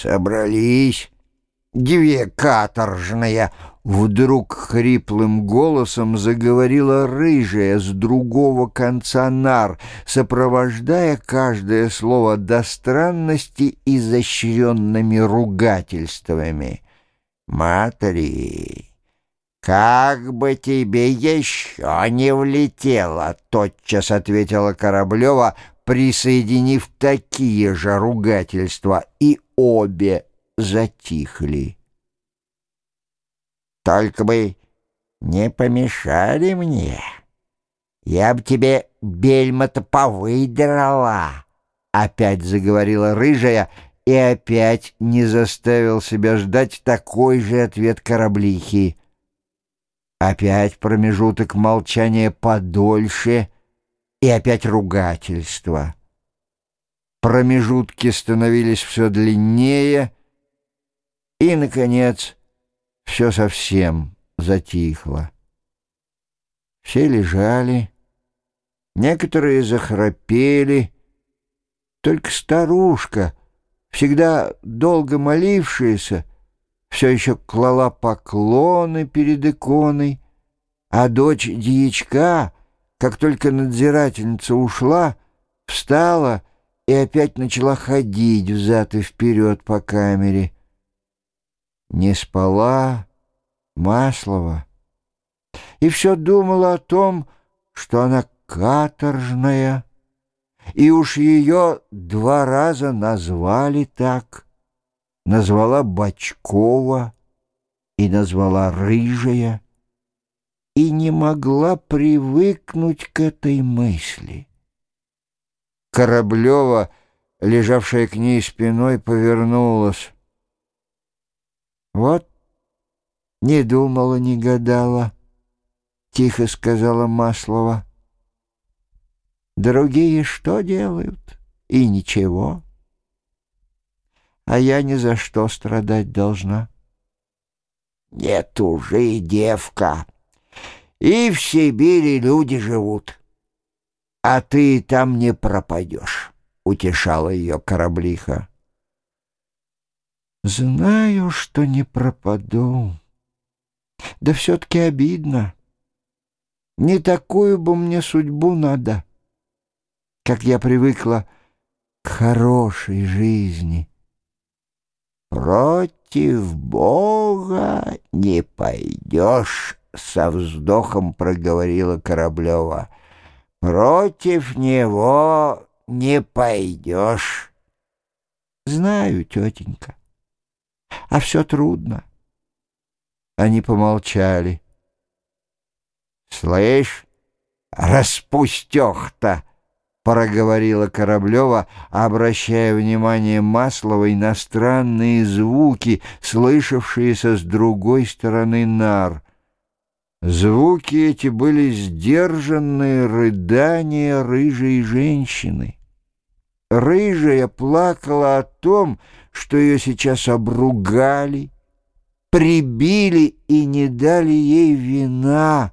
собрались две каторжные!» Вдруг хриплым голосом заговорила рыжая с другого конца нар, сопровождая каждое слово до странности изощренными ругательствами. «Матри, как бы тебе еще не влетело!» — тотчас ответила Кораблева, присоединив такие же ругательства, и обе затихли. Только бы не помешали мне. Я б тебе бельма-то повыдрала. Опять заговорила рыжая, и опять не заставил себя ждать такой же ответ кораблихи. Опять промежуток молчания подольше и опять ругательство. Промежутки становились все длиннее, и, наконец, все совсем затихло. Все лежали, некоторые захрапели, только старушка, всегда долго молившаяся, все еще клала поклоны перед иконой, а дочь дьячка, как только надзирательница ушла, встала и опять начала ходить взад и вперед по камере — не спала Маслова и все думала о том, что она каторжная, и уж ее два раза назвали так. Назвала Бочкова и назвала Рыжая, и не могла привыкнуть к этой мысли. Кораблева, лежавшая к ней спиной, повернулась. «Вот не думала, не гадала», — тихо сказала Маслова. «Другие что делают? И ничего. А я ни за что страдать должна». «Нет уже, девка, и в Сибири люди живут, а ты там не пропадешь», — утешала ее кораблиха. Знаю, что не пропаду. Да все-таки обидно. Не такую бы мне судьбу надо, как я привыкла к хорошей жизни. Против Бога не пойдешь, со вздохом проговорила Кораблева. Против него не пойдешь. Знаю, тетенька а все трудно. Они помолчали. «Слышь, распустех-то!» — проговорила Кораблева, обращая внимание Масловой на странные звуки, слышавшиеся с другой стороны нар. Звуки эти были сдержанные рыдания рыжей женщины. Рыжая плакала о том, что ее сейчас обругали, прибили и не дали ей вина,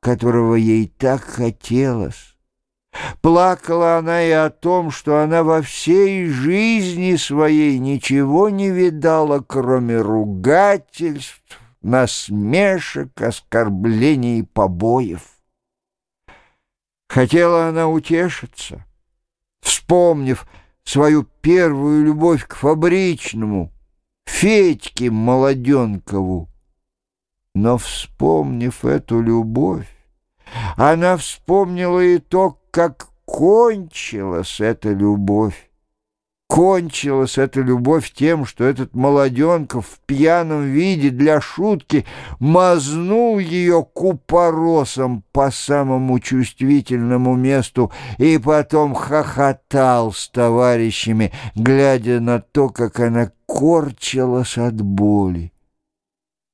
которого ей так хотелось. Плакала она и о том, что она во всей жизни своей ничего не видала, кроме ругательств, насмешек, оскорблений и побоев. Хотела она утешиться, вспомнив свою первую любовь к фабричному, Федьке Молоденкову. Но, вспомнив эту любовь, она вспомнила и то, как кончилась эта любовь. Кончилась эта любовь тем, что этот молоденков в пьяном виде для шутки мазнул ее купоросом по самому чувствительному месту и потом хохотал с товарищами, глядя на то, как она корчилась от боли.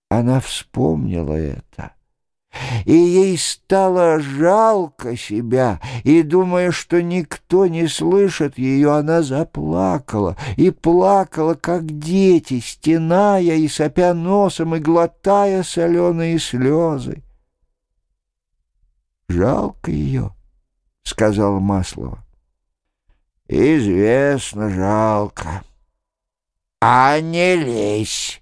Она вспомнила это и ей стало жалко себя, и, думая, что никто не слышит ее, она заплакала, и плакала, как дети, стеная и сопя носом и глотая соленые слезы. «Жалко ее», — сказала Маслова. «Известно, жалко. а не лезь.